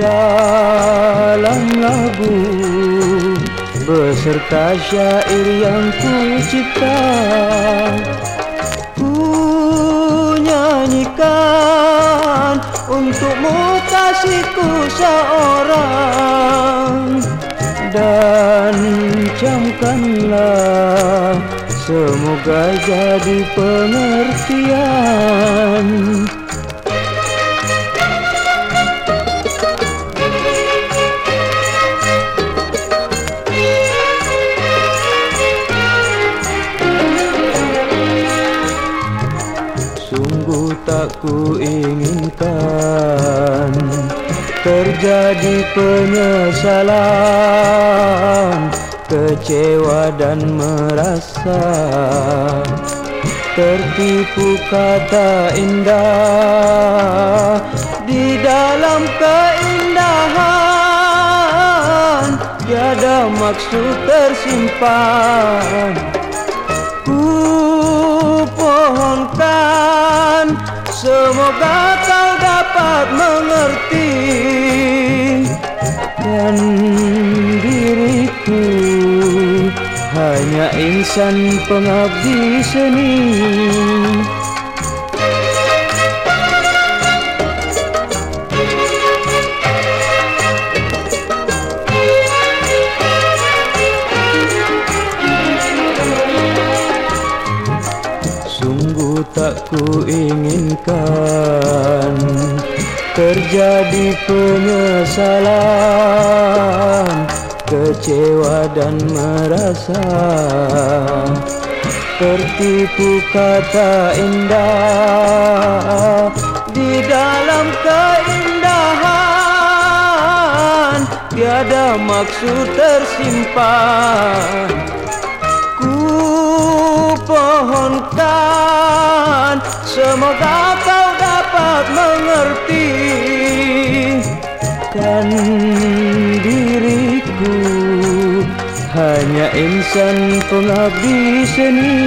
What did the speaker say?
dalam lagu beserta syair yang ku cipta ku nyanyikan untukmu kasihku seorang. Dan camkanlah semoga jadi pengertian ku inginkan terjadi penyesalan kecewa dan merasa tertipu kata indah di dalam keindahan. Tiada maksud tersimpan semoga kau dapat mengerti dan diriku. Hanya insan pengabdi seni tak ku inginkan terjadi penyesalan kecewa dan merasa tertipu kata indah di dalam keindahan. Tiada maksud tersimpan. Ku pohonkan semoga kau dapat mengerti dan diriku hanya insan pengabdi seni